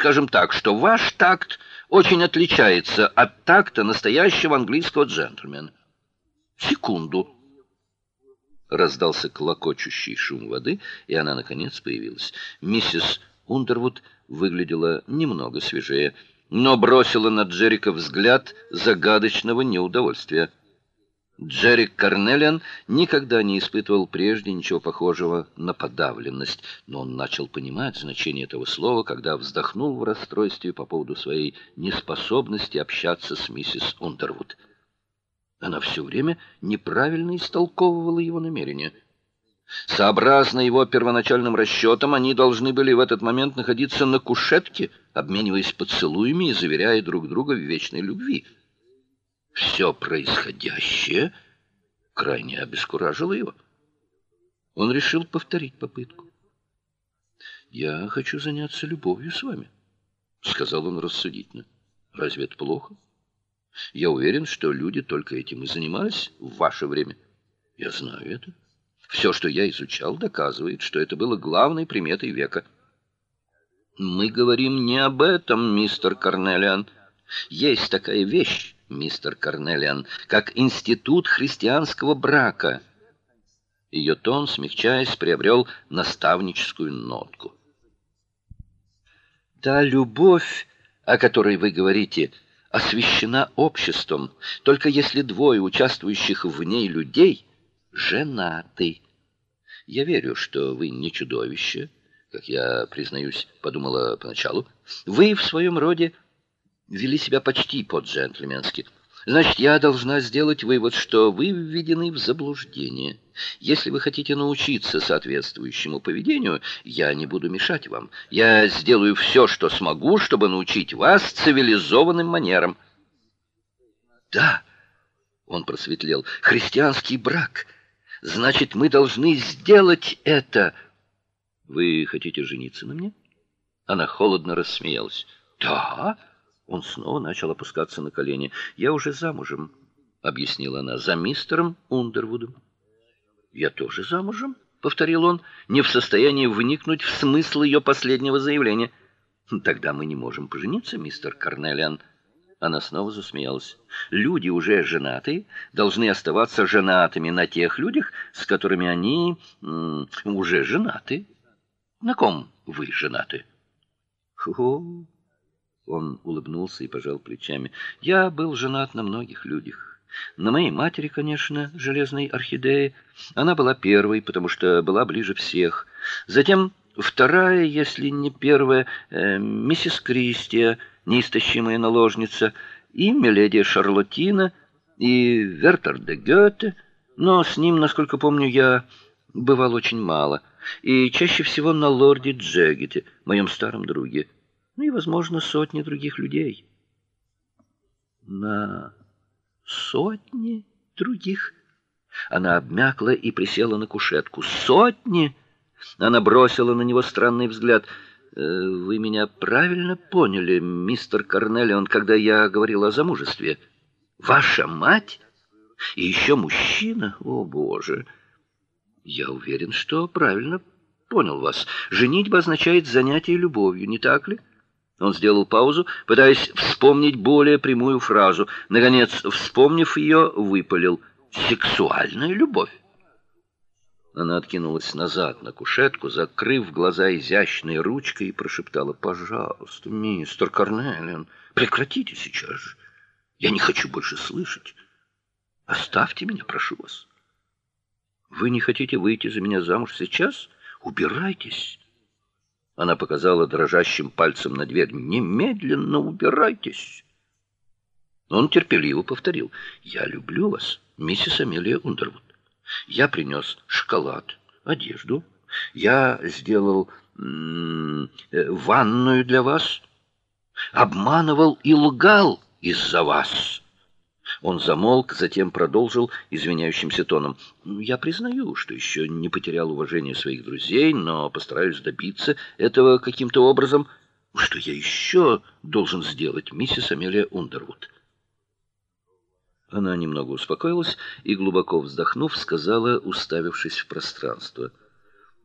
скажем так, что ваш такт очень отличается от такта настоящего английского джентльмена. Секунду. Раздался клокочущий шум воды, и она наконец появилась. Миссис Ундервуд выглядела немного свежее, но бросила на Джерика взгляд загадочного неудовольствия. Джерик Карнелиан никогда не испытывал прежде ничего похожего на подавленность, но он начал понимать значение этого слова, когда вздохнул в расстройстве по поводу своей неспособности общаться с миссис Ундервуд. Она все время неправильно истолковывала его намерения. Сообразно его первоначальным расчетам, они должны были в этот момент находиться на кушетке, обмениваясь поцелуями и заверяя друг друга в вечной любви. Все происходящее крайне обескуражило его. Он решил повторить попытку. Я хочу заняться любовью с вами, сказал он рассудительно. Разве это плохо? Я уверен, что люди только этим и занимались в ваше время. Я знаю это. Все, что я изучал, доказывает, что это было главной приметой века. Мы говорим не об этом, мистер Карнелиан. Есть такая вещь, мистер Карнелиан, как институт христианского брака. Ее тон, смягчаясь, приобрел наставническую нотку. Та любовь, о которой вы говорите, освящена обществом, только если двое участвующих в ней людей женаты. Я верю, что вы не чудовище, как я признаюсь, подумала поначалу. Вы в своем роде вели себя почти по-джентльменски. Значит, я должна сделать вывод, что вы введены в заблуждение. Если вы хотите научиться соответствующему поведению, я не буду мешать вам. Я сделаю все, что смогу, чтобы научить вас цивилизованным манерам. Да, он просветлел. Христианский брак. Значит, мы должны сделать это. Вы хотите жениться на мне? Она холодно рассмеялась. Да. Он снова начал опускаться на колени. "Я уже замужем", объяснила она, "за мистером Ундервудом". "Я тоже замужем", повторил он, не в состоянии вникнуть в смысл ее последнего заявления. "Тогда мы не можем пожениться, мистер Карнелиан". Она снова засмеялась. Люди уже женатые должны оставаться женатыми на тех людях, с которыми они уже женаты. На ком вы женаты? Хо-хо. Он улыбнулся и пожал плечами. Я был женат на многих людях. На моей матери, конечно, железной орхидеи. Она была первой, потому что была ближе всех. Затем вторая, если не первая, э, миссис Кристия, неистощимая наложница, и миледи Шарлотина, и Вертер де Гёте, но с ним, насколько помню, я бывал очень мало, и чаще всего на лорде Джегете, моем старом друге ну и, возможно, сотни других людей. На сотни других она обмякла и присела на кушетку. Сотни. Она бросила на него странный взгляд. «Э, вы меня правильно поняли, мистер Карнелион, когда я говорила о замужестве? Ваша мать и еще мужчина? О, боже. Я уверен, что правильно понял вас. Женитьба означает занятие любовью, не так ли? Он сделал паузу, пытаясь вспомнить более прямую фразу. Наконец, вспомнив ее, выпалил: "Сексуальная любовь". Она откинулась назад на кушетку, закрыв глаза изящной ручкой и прошептала: "Пожалуйста, мистер Карнелиан, прекратите сейчас же. Я не хочу больше слышать. Оставьте меня, прошу вас. Вы не хотите выйти за меня замуж сейчас? Убирайтесь. Она показала дрожащим пальцем на дверь. Немедленно убирайтесь. Он терпеливо повторил: "Я люблю вас, миссис Амелия Ундервуд. Я принес шоколад, одежду. Я сделал э, ванную для вас, обманывал и лгал из-за вас. Он замолк, затем продолжил извиняющимся тоном: "Я признаю, что еще не потерял уважения своих друзей, но постараюсь добиться этого каким-то образом. Что я еще должен сделать, миссис Амелия Ундервуд?" Она немного успокоилась и глубоко вздохнув, сказала, уставившись в пространство: